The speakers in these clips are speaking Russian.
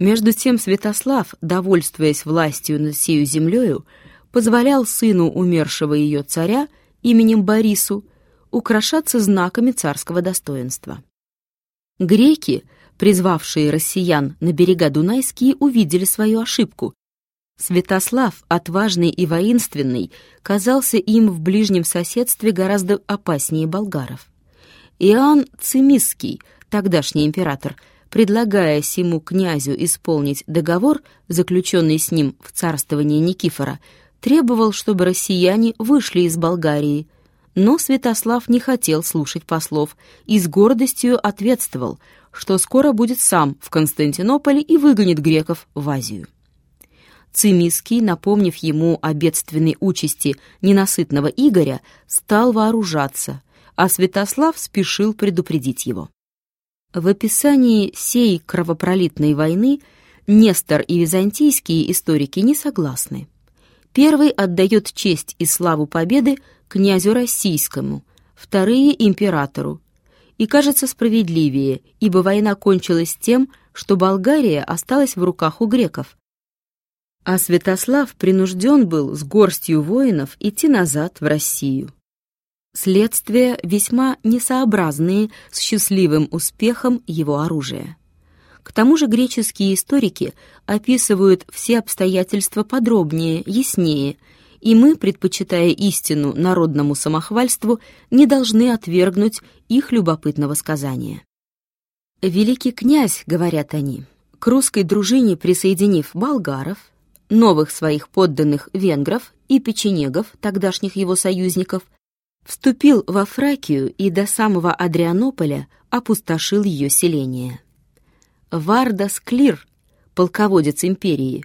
Между тем Святослав, довольствуясь властью над сею землею, позволял сыну умершего ее царя именем Борису украшаться знаками царского достоинства. Греки, призвавшие россиян на берега Дунайские, увидели свою ошибку. Святослав, отважный и воинственный, казался им в ближнем соседстве гораздо опаснее болгаров. Иоанн Цимисский, тогдашний император, предлагая сему князю исполнить договор, заключенный с ним в царствовании Никифора, требовал, чтобы россияне вышли из Болгарии. Но Святослав не хотел слушать послов и с гордостью ответствовал, что скоро будет сам в Константинополе и выгонит греков в Азию. Цимиский, напомнив ему о бедственной участи ненасытного Игоря, стал вооружаться, а Святослав спешил предупредить его. В описании сей кровопролитной войны Нестор и византийские историки не согласны. Первый отдает честь и славу победы князю российскому, вторые — императору. И кажется справедливее, ибо война кончилась тем, что Болгария осталась в руках у греков. А Святослав принужден был с горстью воинов идти назад в Россию. Следствия весьма несообразные с счастливым успехом его оружия. К тому же греческие историки описывают все обстоятельства подробнее, яснее, и мы, предпочитая истину народному самохвальству, не должны отвергнуть их любопытного сказания. «Великий князь», — говорят они, — к русской дружине присоединив болгаров, новых своих подданных венгров и печенегов, тогдашних его союзников, вступил во Фракию и до самого Адрианополя опустошил ее селение. Вардас Клир, полководец империи,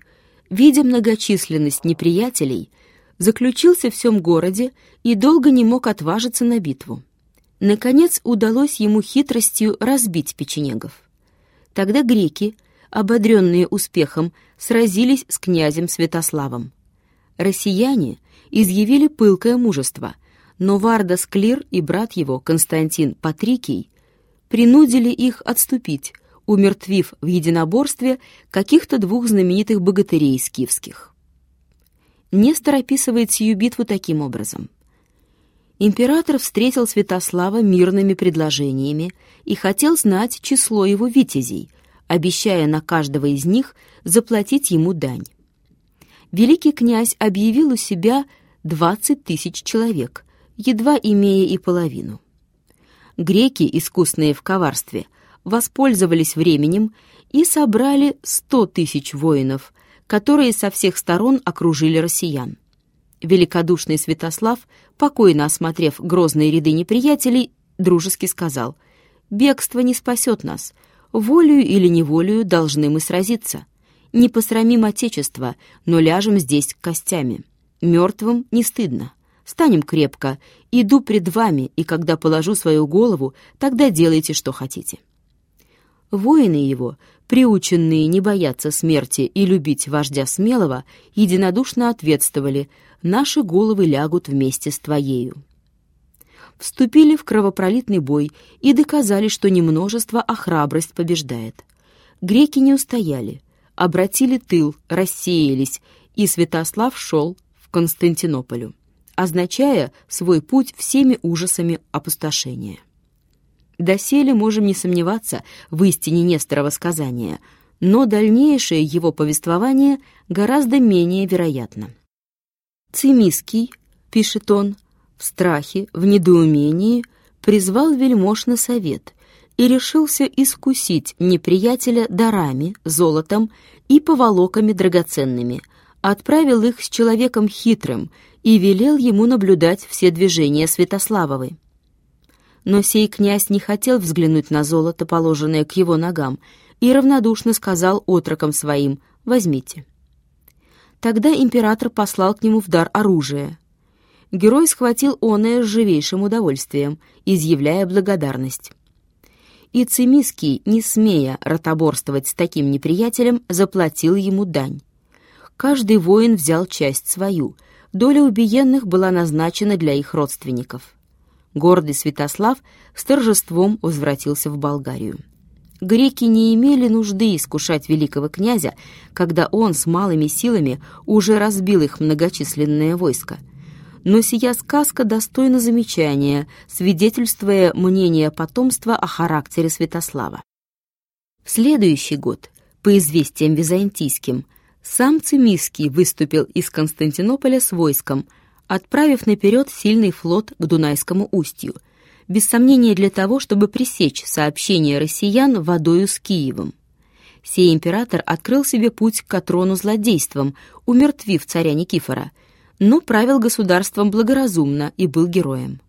видя многочисленность неприятелей, заключился в всем городе и долго не мог отважиться на битву. Наконец удалось ему хитростью разбить печенегов. Тогда греки, ободренные успехом, сразились с князем Святославом. Россияне изъявили пылкое мужество, но Вардас Клир и брат его, Константин Патрикий, принудили их отступить, умертвив в единоборстве каких-то двух знаменитых богатырей скифских. Нестор описывает сию битву таким образом. Император встретил Святослава мирными предложениями и хотел знать число его витязей, обещая на каждого из них заплатить ему дань. Великий князь объявил у себя двадцать тысяч человек, едва имея и половину. Греки, искусные в коварстве, воспользовались временем и собрали сто тысяч воинов, которые со всех сторон окружили россиян. Великодушный Святослав, покойно осмотрев грозные ряды неприятелей, дружески сказал, «Бегство не спасет нас. Волею или неволею должны мы сразиться. Не посрамим Отечество, но ляжем здесь костями. Мертвым не стыдно. Станем крепко. Иду пред вами, и когда положу свою голову, тогда делайте, что хотите». Воины его, приученные не бояться смерти и любить вождя смелого, единодушно ответствовали «Наши головы лягут вместе с твоею». Вступили в кровопролитный бой и доказали, что не множество, а храбрость побеждает. Греки не устояли, обратили тыл, рассеялись, и Святослав шел в Константинополю, означая свой путь всеми ужасами опустошения. Доселе можем не сомневаться в истине Несторова сказания, но дальнейшее его повествование гораздо менее вероятно. Цимиский, пишет он, в страхе, в недоумении, призвал вельмож на совет и решился искусить неприятеля дарами, золотом и поволоками драгоценными, отправил их с человеком хитрым и велел ему наблюдать все движения Святославовой но сей князь не хотел взглянуть на золото, положенное к его ногам, и равнодушно сказал отрокам своим «возьмите». Тогда император послал к нему в дар оружие. Герой схватил оное с живейшим удовольствием, изъявляя благодарность. И Цимиский, не смея ротоборствовать с таким неприятелем, заплатил ему дань. Каждый воин взял часть свою, доля убиенных была назначена для их родственников гордый Святослав с торжеством возвратился в Болгарию. Греки не имели нужды искушать великого князя, когда он с малыми силами уже разбил их многочисленное войско. Но сия сказка достойна замечания, свидетельствуя мнение потомства о характере Святослава. В следующий год, по известиям византийским, сам Цимиский выступил из Константинополя с войском, отправив наперед сильный флот к Дунайскому устью – без сомнения для того, чтобы пресечь сообщение россиян водою с Киевом. Сей император открыл себе путь к трону злодейством, умертвив царя Никифора, но правил государством благоразумно и был героем.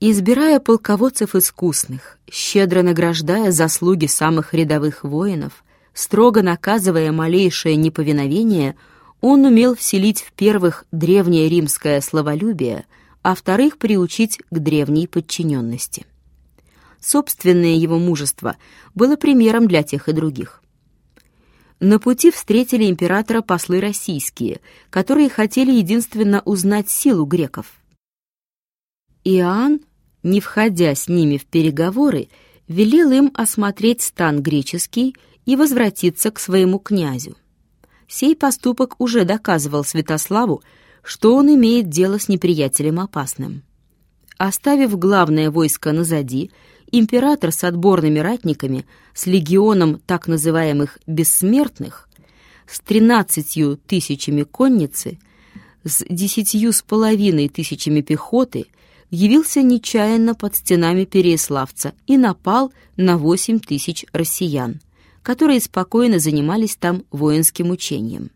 Избирая полководцев искусных, щедро награждая заслуги самых рядовых воинов, строго наказывая малейшее неповиновение, он умел вселить в первых древнее римское словолюбие – а вторых приучить к древней подчиненности. Собственное его мужество было примером для тех и других. На пути встретили императора послы российские, которые хотели единственно узнать силу греков. Иоанн, не входя с ними в переговоры, велел им осмотреть стан греческий и возвратиться к своему князю. Сей поступок уже доказывал Святославу, что он имеет дело с неприятелем опасным. Оставив главное войско назади, император с отборными ратниками, с легионом так называемых «бессмертных», с тринадцатью тысячами конницы, с десятью с половиной тысячами пехоты, явился нечаянно под стенами Переяславца и напал на восемь тысяч россиян, которые спокойно занимались там воинским учением.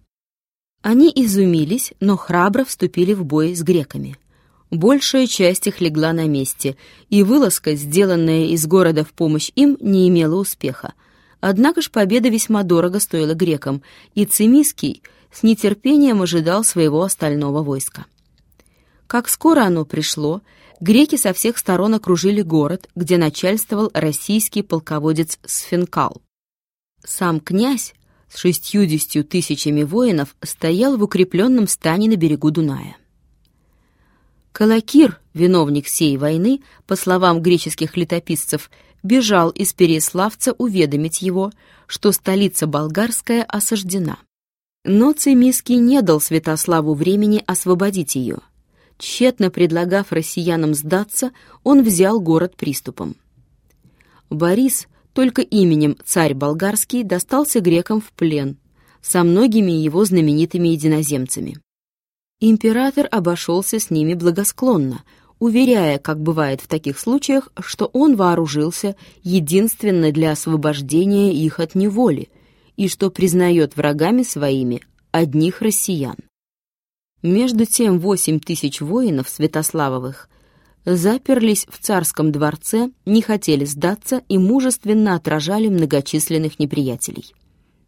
Они изумились, но храбро вступили в бой с греками. Большая часть их легла на месте, и вылазка, сделанная из города в помощь им, не имела успеха. Однако ж победа весьма дорого стоила грекам, и Цимиский с нетерпением ожидал своего остального войска. Как скоро оно пришло, греки со всех сторон окружили город, где начальствовал российский полководец Сфинкал. Сам князь, с шестьюдесятью тысячами воинов стоял в укрепленном стане на берегу Дуная. Калакир, виновник сей войны, по словам греческих летописцев, бежал из Переславца уведомить его, что столица болгарская осаждена. Но Цимиский не дал Святославу времени освободить ее. Тщетно предлагав россиянам сдаться, он взял город приступом. Борис, только именем царь болгарский достался грекам в плен со многими его знаменитыми единоземцами. Император обошелся с ними благосклонно, уверяя, как бывает в таких случаях, что он вооружился единственно для освобождения их от неволи и что признает врагами своими одних россиян. Между тем восемь тысяч воинов Святославовых заперлись в царском дворце, не хотели сдаться и мужественно отражали многочисленных неприятелей.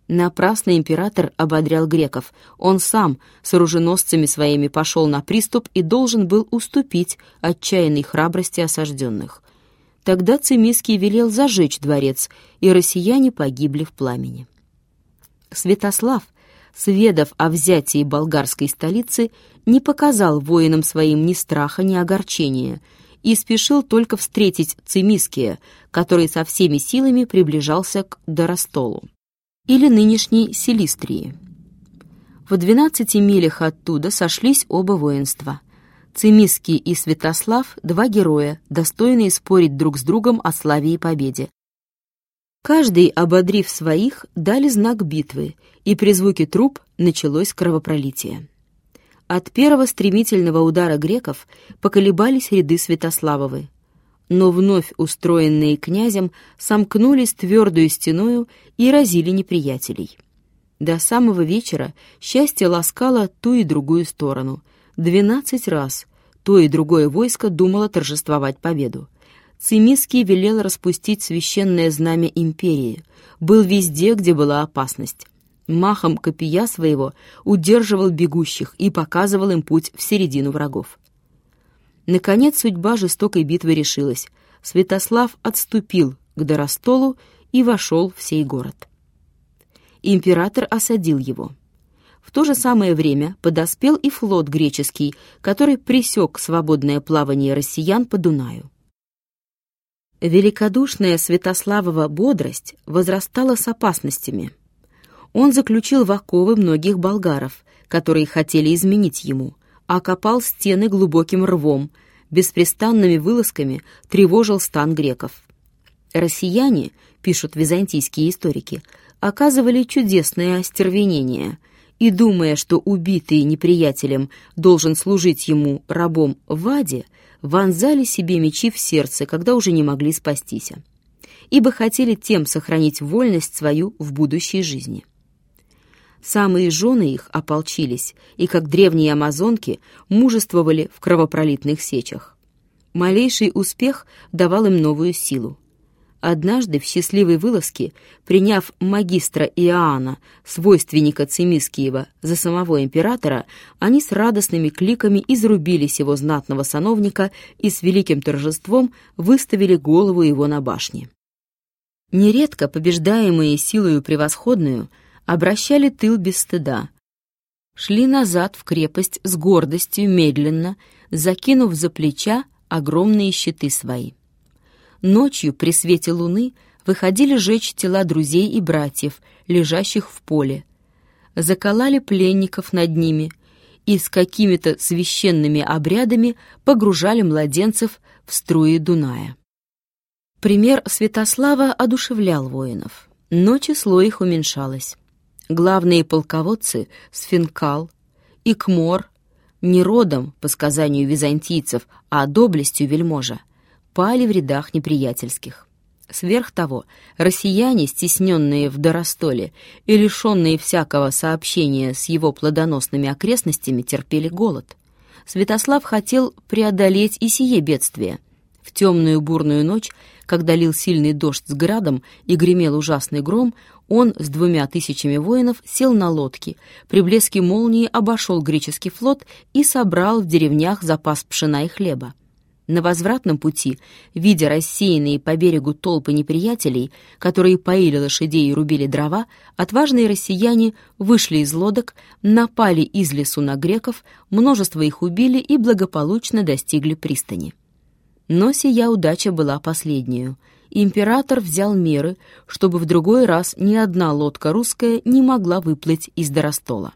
Напрасно император ободрял греков. Он сам с оруженосцами своими пошел на приступ и должен был уступить отчаянной храбрости осажденных. Тогда Цимиский велел зажечь дворец, и россияне погибли в пламени. Святослав, сведав о взятии болгарской столицы, не показал воинам своим ни страха, ни огорчения и спешил только встретить Цимиския, который со всеми силами приближался к Доростолу, или нынешней Селистрии. В двенадцати милях оттуда сошлись оба воинства. Цимиский и Святослав — два героя, достойные спорить друг с другом о славе и победе. Каждый, ободрив своих, дали знак битвы, и при звуке труп началось кровопролитие. От первого стремительного удара греков поколебались ряды Святославовы, но вновь устроенные князем сомкнулись твердую стеною и разили неприятелей. До самого вечера счастье ласкало ту и другую сторону. Двенадцать раз то и другое войско думало торжествовать победу. Цимиский велел распустить священное знамя империи, был везде, где была опасность. Махом копия своего удерживал бегущих и показывал им путь в середину врагов. Наконец судьба жестокой битвы решилась. Святослав отступил к Доростолу и вошел в сей город. Император осадил его. В то же самое время подоспел и флот греческий, который пресек свободное плавание россиян по Дунаю. Великодушная Святославова бодрость возрастала с опасностями. Он заключил в оковы многих болгаров, которые хотели изменить ему, окопал стены глубоким рвом, беспрестанными вылазками тревожил стан греков. Россияне, пишут византийские историки, оказывали чудесное остервенение и, думая, что убитый неприятелем должен служить ему рабом в аде, вонзали себе мечи в сердце, когда уже не могли спастись, ибо хотели тем сохранить вольность свою в будущей жизни. Самые жены их ополчились и, как древние амазонки, мужествовали в кровопролитных сечах. Малейший успех давал им новую силу. Однажды в счастливой вылазке, приняв магистра Иоанна, свойственника Цимискиева, за самого императора, они с радостными кликами изрубили сего знатного сановника и с великим торжеством выставили голову его на башне. Нередко побеждаемые силою превосходную обращали тыл без стыда, шли назад в крепость с гордостью медленно, закинув за плеча огромные щиты свои. Ночью при свете луны выходили жечь тела друзей и братьев, лежащих в поле. Заколали пленников над ними и с какими-то священными обрядами погружали младенцев в струи Дуная. Пример Святослава одушевлял воинов, но число их уменьшалось. Главные полководцы — Сфинкал, Икмор, не родом, по сказанию византийцев, а доблестью вельможа — пали в рядах неприятельских. Сверх того, россияне, стесненные в Доростоле и лишенные всякого сообщения с его плодоносными окрестностями, терпели голод. Святослав хотел преодолеть и сие бедствие. В темную бурную ночь, когда лил сильный дождь с градом и гремел ужасный гром, он с двумя тысячами воинов сел на лодки, при блеске молнии обошел греческий флот и собрал в деревнях запас пшена и хлеба. На возвратном пути, видя рассеянные по берегу толпы неприятелей, которые поили лошадей и рубили дрова, отважные россияне вышли из лодок, напали из лесу на греков, множество их убили и благополучно достигли пристани. Но сия удача была последнюю. Император взял меры, чтобы в другой раз ни одна лодка русская не могла выплыть из Доростола.